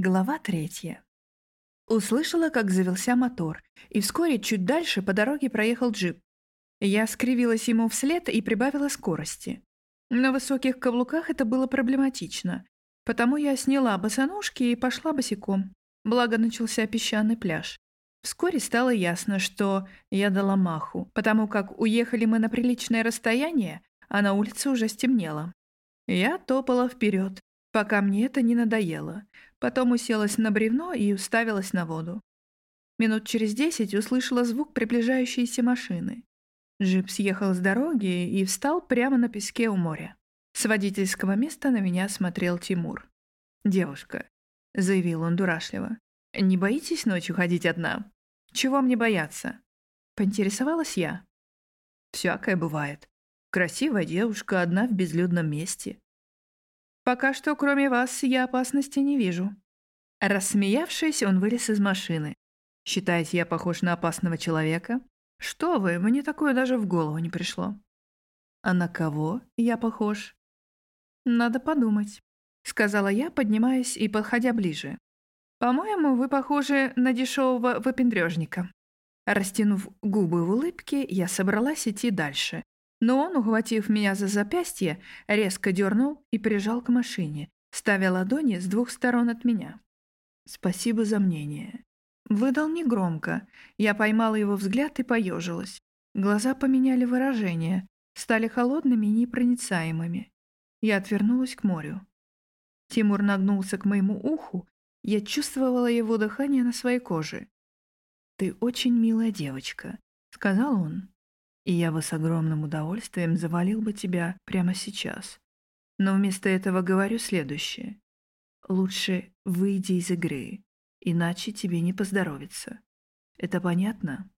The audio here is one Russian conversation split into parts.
Глава третья. Услышала, как завелся мотор, и вскоре чуть дальше по дороге проехал джип. Я скривилась ему вслед и прибавила скорости. На высоких каблуках это было проблематично, потому я сняла босоножки и пошла босиком, благо начался песчаный пляж. Вскоре стало ясно, что я дала маху, потому как уехали мы на приличное расстояние, а на улице уже стемнело. Я топала вперед, пока мне это не надоело. Потом уселась на бревно и уставилась на воду. Минут через десять услышала звук приближающейся машины. Джип съехал с дороги и встал прямо на песке у моря. С водительского места на меня смотрел Тимур. «Девушка», — заявил он дурашливо, — «не боитесь ночью ходить одна? Чего мне бояться?» Поинтересовалась я. «Всякое бывает. Красивая девушка одна в безлюдном месте. Пока что, кроме вас, я опасности не вижу». Рассмеявшись, он вылез из машины. «Считаете, я похож на опасного человека?» «Что вы, мне такое даже в голову не пришло». «А на кого я похож?» «Надо подумать», — сказала я, поднимаясь и подходя ближе. «По-моему, вы похожи на дешевого выпендрежника». Растянув губы в улыбке, я собралась идти дальше, но он, ухватив меня за запястье, резко дернул и прижал к машине, ставя ладони с двух сторон от меня. «Спасибо за мнение». Выдал негромко. Я поймала его взгляд и поежилась. Глаза поменяли выражение, стали холодными и непроницаемыми. Я отвернулась к морю. Тимур нагнулся к моему уху, я чувствовала его дыхание на своей коже. «Ты очень милая девочка», — сказал он и я бы с огромным удовольствием завалил бы тебя прямо сейчас. Но вместо этого говорю следующее. Лучше выйди из игры, иначе тебе не поздоровится. Это понятно?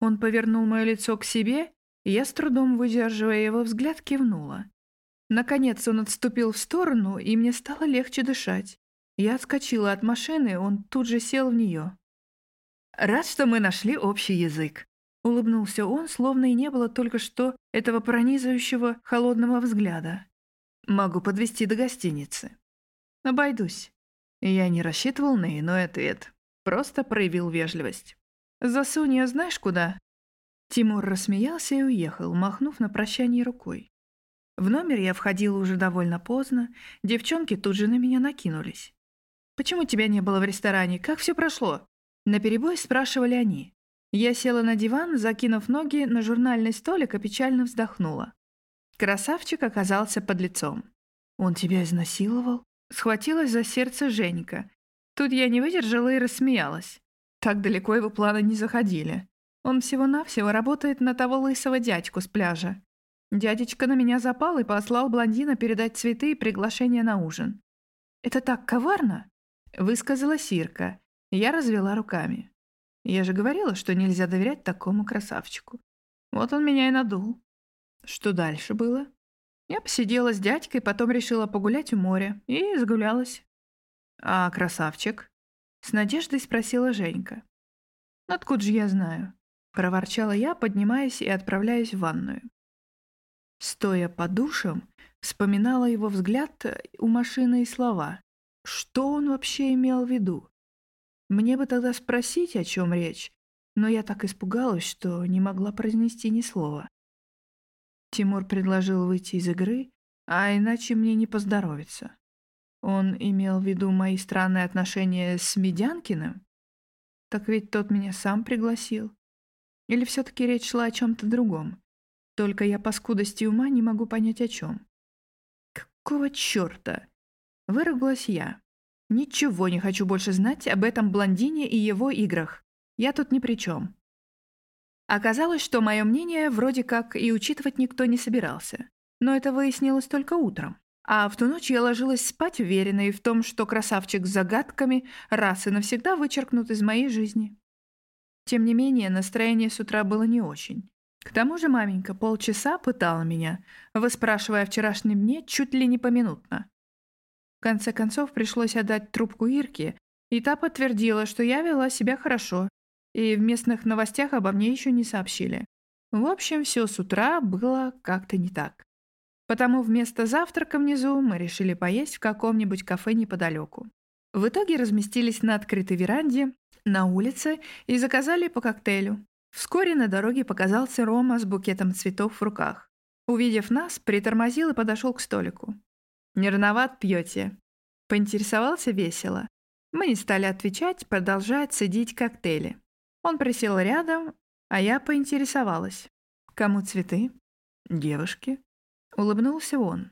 Он повернул мое лицо к себе, и я с трудом, выдерживая его взгляд, кивнула. Наконец он отступил в сторону, и мне стало легче дышать. Я отскочила от машины, он тут же сел в нее. «Рад, что мы нашли общий язык», Улыбнулся он, словно и не было только что этого пронизывающего холодного взгляда. «Могу подвести до гостиницы». «Обойдусь». Я не рассчитывал на иной ответ. Просто проявил вежливость. «Засунь ее знаешь куда?» Тимур рассмеялся и уехал, махнув на прощание рукой. В номер я входила уже довольно поздно, девчонки тут же на меня накинулись. «Почему тебя не было в ресторане? Как все прошло?» Наперебой спрашивали они. Я села на диван, закинув ноги на журнальный столик и печально вздохнула. Красавчик оказался под лицом. «Он тебя изнасиловал?» Схватилась за сердце Женька. Тут я не выдержала и рассмеялась. Так далеко его планы не заходили. Он всего-навсего работает на того лысого дядьку с пляжа. Дядечка на меня запал и послал блондина передать цветы и приглашение на ужин. «Это так коварно?» — высказала Сирка. Я развела руками. Я же говорила, что нельзя доверять такому красавчику. Вот он меня и надул. Что дальше было? Я посидела с дядькой, потом решила погулять у моря. И загулялась. А красавчик? С надеждой спросила Женька. Откуда же я знаю? Проворчала я, поднимаясь и отправляясь в ванную. Стоя под душем, вспоминала его взгляд у машины и слова. Что он вообще имел в виду? Мне бы тогда спросить, о чем речь, но я так испугалась, что не могла произнести ни слова. Тимур предложил выйти из игры, а иначе мне не поздоровится. Он имел в виду мои странные отношения с Медянкиным? Так ведь тот меня сам пригласил. Или все-таки речь шла о чем-то другом? Только я по скудости ума не могу понять о чем. Какого черта? Выругалась я. Ничего не хочу больше знать об этом блондине и его играх. Я тут ни при чем. Оказалось, что мое мнение вроде как и учитывать никто не собирался. Но это выяснилось только утром. А в ту ночь я ложилась спать, уверенной в том, что красавчик с загадками раз и навсегда вычеркнут из моей жизни. Тем не менее, настроение с утра было не очень. К тому же маменька полчаса пытала меня, выспрашивая о вчерашнем дне чуть ли не поминутно. В конце концов, пришлось отдать трубку Ирке, и та подтвердила, что я вела себя хорошо, и в местных новостях обо мне еще не сообщили. В общем, все с утра было как-то не так. Потому вместо завтрака внизу мы решили поесть в каком-нибудь кафе неподалеку. В итоге разместились на открытой веранде, на улице и заказали по коктейлю. Вскоре на дороге показался Рома с букетом цветов в руках. Увидев нас, притормозил и подошел к столику. «Не рановат пьете?» Поинтересовался весело. Мы не стали отвечать, продолжая цедить коктейли. Он присел рядом, а я поинтересовалась. «Кому цветы?» «Девушке». Улыбнулся он.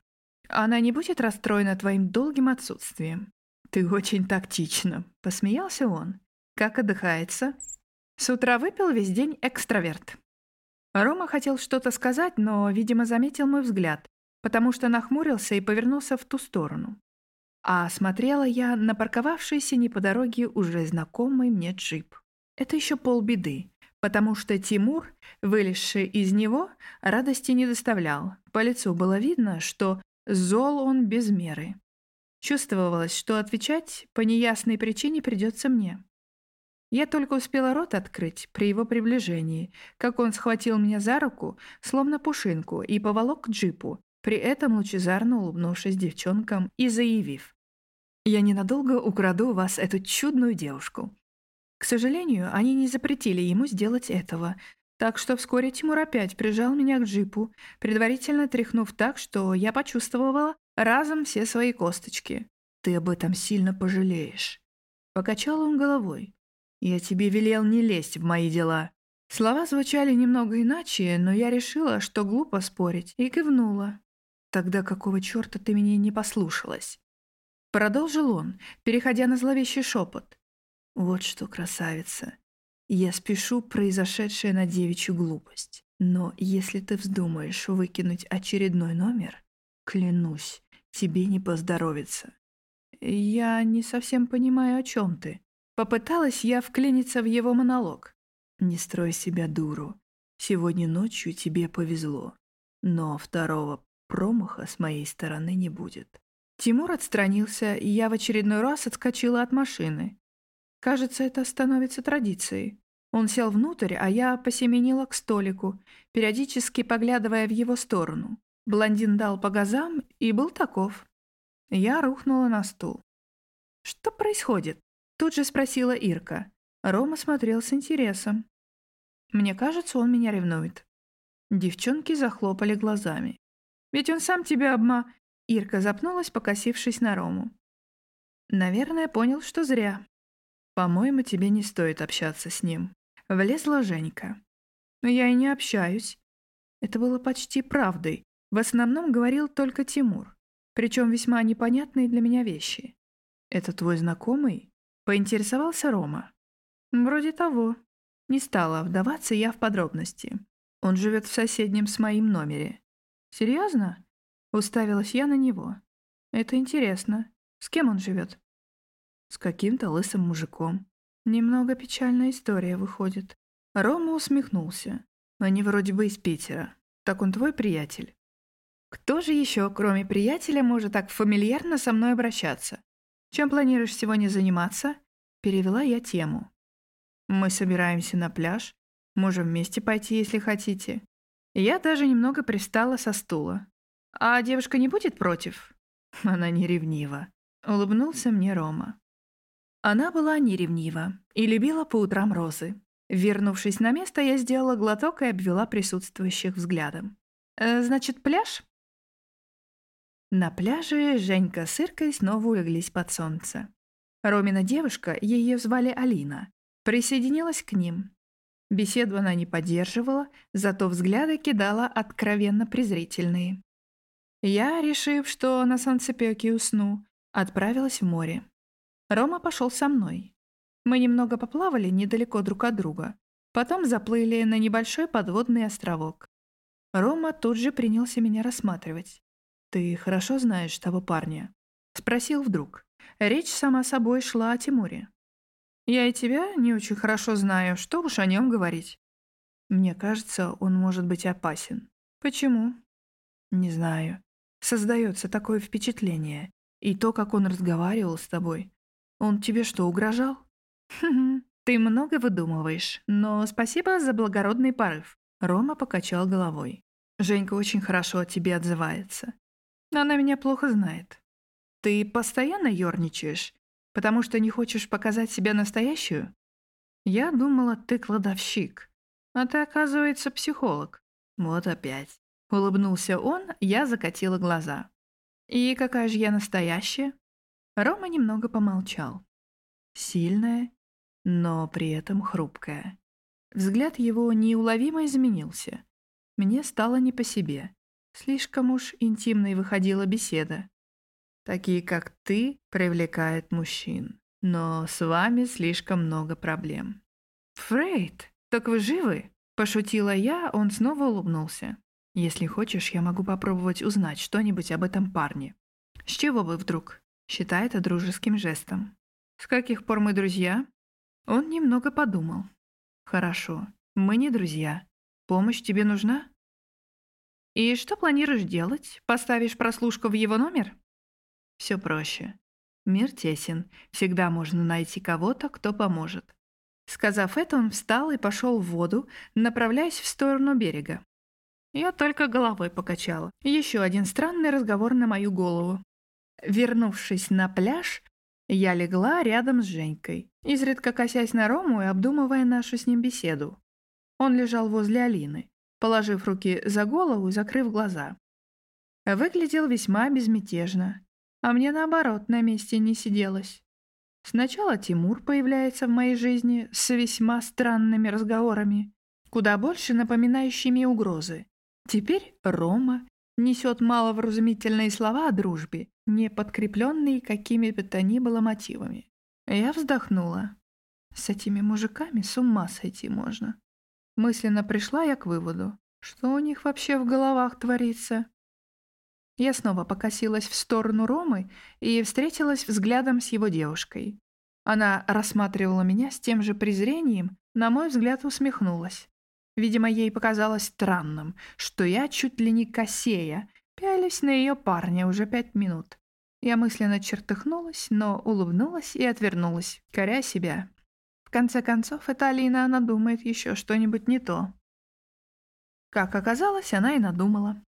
«Она не будет расстроена твоим долгим отсутствием?» «Ты очень тактична», — посмеялся он. «Как отдыхается?» С утра выпил весь день экстраверт. Рома хотел что-то сказать, но, видимо, заметил мой взгляд, потому что нахмурился и повернулся в ту сторону. А смотрела я на парковавшийся не по дороге уже знакомый мне джип. Это еще полбеды, потому что Тимур, вылезший из него, радости не доставлял. По лицу было видно, что зол он без меры. Чувствовалось, что отвечать по неясной причине придется мне. Я только успела рот открыть при его приближении, как он схватил меня за руку, словно пушинку, и поволок к джипу, при этом лучезарно улыбнувшись девчонкам и заявив. «Я ненадолго украду у вас эту чудную девушку». К сожалению, они не запретили ему сделать этого, так что вскоре Тимур опять прижал меня к джипу, предварительно тряхнув так, что я почувствовала разом все свои косточки. «Ты об этом сильно пожалеешь». Покачал он головой. «Я тебе велел не лезть в мои дела». Слова звучали немного иначе, но я решила, что глупо спорить, и кивнула. «Тогда какого черта ты меня не послушалась?» Продолжил он, переходя на зловещий шепот. «Вот что, красавица, я спешу произошедшее на девичью глупость. Но если ты вздумаешь выкинуть очередной номер, клянусь, тебе не поздоровится». «Я не совсем понимаю, о чем ты», Попыталась я вклиниться в его монолог. «Не строй себя дуру. Сегодня ночью тебе повезло. Но второго промаха с моей стороны не будет». Тимур отстранился, и я в очередной раз отскочила от машины. Кажется, это становится традицией. Он сел внутрь, а я посеменила к столику, периодически поглядывая в его сторону. Блондин дал по газам и был таков. Я рухнула на стул. Что происходит? Тут же спросила Ирка. Рома смотрел с интересом. Мне кажется, он меня ревнует. Девчонки захлопали глазами. Ведь он сам тебя обма... Ирка запнулась, покосившись на Рому. Наверное, понял, что зря. По-моему, тебе не стоит общаться с ним. Влезла Женька. Но я и не общаюсь. Это было почти правдой. В основном говорил только Тимур. Причем весьма непонятные для меня вещи. Это твой знакомый? Поинтересовался Рома. Вроде того. Не стала вдаваться я в подробности. Он живет в соседнем с моим номере. Серьезно? Уставилась я на него. Это интересно. С кем он живет? С каким-то лысым мужиком. Немного печальная история выходит. Рома усмехнулся. Они вроде бы из Питера. Так он твой приятель? Кто же еще, кроме приятеля, может так фамильярно со мной обращаться? Чем планируешь сегодня заниматься?» Перевела я тему. «Мы собираемся на пляж. Можем вместе пойти, если хотите». Я даже немного пристала со стула. «А девушка не будет против?» «Она не ревнива», — улыбнулся мне Рома. Она была не ревнива и любила по утрам розы. Вернувшись на место, я сделала глоток и обвела присутствующих взглядом. «Э, «Значит, пляж?» На пляже Женька с Иркой снова улеглись под солнце. Ромина девушка, ее звали Алина, присоединилась к ним. Беседу она не поддерживала, зато взгляды кидала откровенно презрительные. Я, решив, что на солнцепёке усну, отправилась в море. Рома пошел со мной. Мы немного поплавали недалеко друг от друга. Потом заплыли на небольшой подводный островок. Рома тут же принялся меня рассматривать. «Ты хорошо знаешь того парня?» Спросил вдруг. Речь сама собой шла о Тимуре. «Я и тебя не очень хорошо знаю, что уж о нем говорить». «Мне кажется, он может быть опасен». «Почему?» «Не знаю. Создается такое впечатление. И то, как он разговаривал с тобой. Он тебе что, угрожал?» «Хм, ты много выдумываешь, но спасибо за благородный порыв». Рома покачал головой. «Женька очень хорошо о тебе отзывается. Она меня плохо знает. Ты постоянно ерничаешь? Потому что не хочешь показать себя настоящую? Я думала, ты кладовщик. А ты, оказывается, психолог. Вот опять. Улыбнулся он, я закатила глаза. И какая же я настоящая? Рома немного помолчал. Сильная, но при этом хрупкая. Взгляд его неуловимо изменился. Мне стало не по себе. Слишком уж интимной выходила беседа. Такие, как ты, привлекают мужчин. Но с вами слишком много проблем. «Фрейд, так вы живы?» – пошутила я, он снова улыбнулся. «Если хочешь, я могу попробовать узнать что-нибудь об этом парне». «С чего вы вдруг?» – считает это дружеским жестом. «С каких пор мы друзья?» Он немного подумал. «Хорошо, мы не друзья. Помощь тебе нужна?» «И что планируешь делать? Поставишь прослушку в его номер?» «Все проще. Мир тесен. Всегда можно найти кого-то, кто поможет». Сказав это, он встал и пошел в воду, направляясь в сторону берега. Я только головой покачала. Еще один странный разговор на мою голову. Вернувшись на пляж, я легла рядом с Женькой, изредка косясь на Рому и обдумывая нашу с ним беседу. Он лежал возле Алины, положив руки за голову и закрыв глаза. Выглядел весьма безмятежно, а мне наоборот на месте не сиделось. Сначала Тимур появляется в моей жизни с весьма странными разговорами, куда больше напоминающими угрозы. Теперь Рома несет маловразумительные слова о дружбе, не подкрепленные какими бы то ни было мотивами. Я вздохнула. С этими мужиками с ума сойти можно. Мысленно пришла я к выводу, что у них вообще в головах творится. Я снова покосилась в сторону Ромы и встретилась взглядом с его девушкой. Она рассматривала меня с тем же презрением, на мой взгляд усмехнулась. Видимо, ей показалось странным, что я чуть ли не косея, пялись на ее парня уже пять минут. Я мысленно чертыхнулась, но улыбнулась и отвернулась, коря себя. В конце концов, эта Алина она думает еще что-нибудь не то. Как оказалось, она и надумала.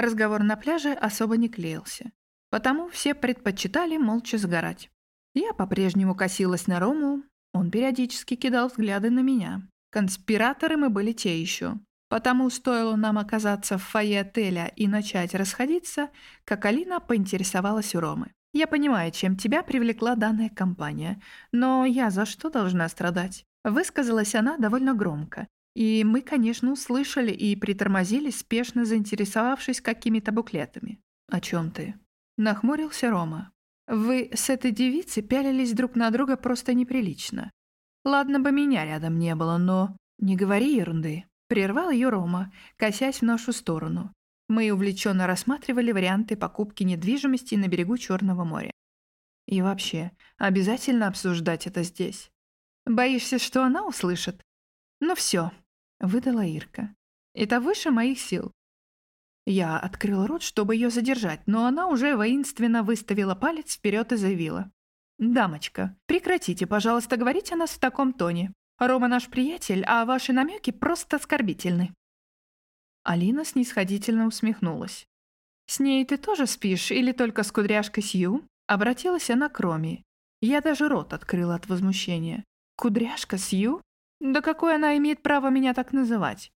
Разговор на пляже особо не клеился. Потому все предпочитали молча сгорать. Я по-прежнему косилась на Рому, он периодически кидал взгляды на меня. Конспираторы мы были те еще. Потому стоило нам оказаться в фойе отеля и начать расходиться, как Алина поинтересовалась у Ромы. «Я понимаю, чем тебя привлекла данная компания, но я за что должна страдать?» Высказалась она довольно громко. И мы, конечно, услышали и притормозили, спешно заинтересовавшись какими-то буклетами. «О чем ты?» Нахмурился Рома. «Вы с этой девицей пялились друг на друга просто неприлично. Ладно бы меня рядом не было, но... Не говори ерунды. Прервал ее Рома, косясь в нашу сторону. Мы увлеченно рассматривали варианты покупки недвижимости на берегу Черного моря. И вообще, обязательно обсуждать это здесь. Боишься, что она услышит? Ну все, выдала Ирка. Это выше моих сил. Я открыл рот, чтобы ее задержать, но она уже воинственно выставила палец вперед и заявила. «Дамочка, прекратите, пожалуйста, говорить о нас в таком тоне. Рома наш приятель, а ваши намеки просто оскорбительны». Алина снисходительно усмехнулась. «С ней ты тоже спишь или только с кудряшкой Сью?» Обратилась она к Роме. Я даже рот открыла от возмущения. «Кудряшка Сью? Да какое она имеет право меня так называть?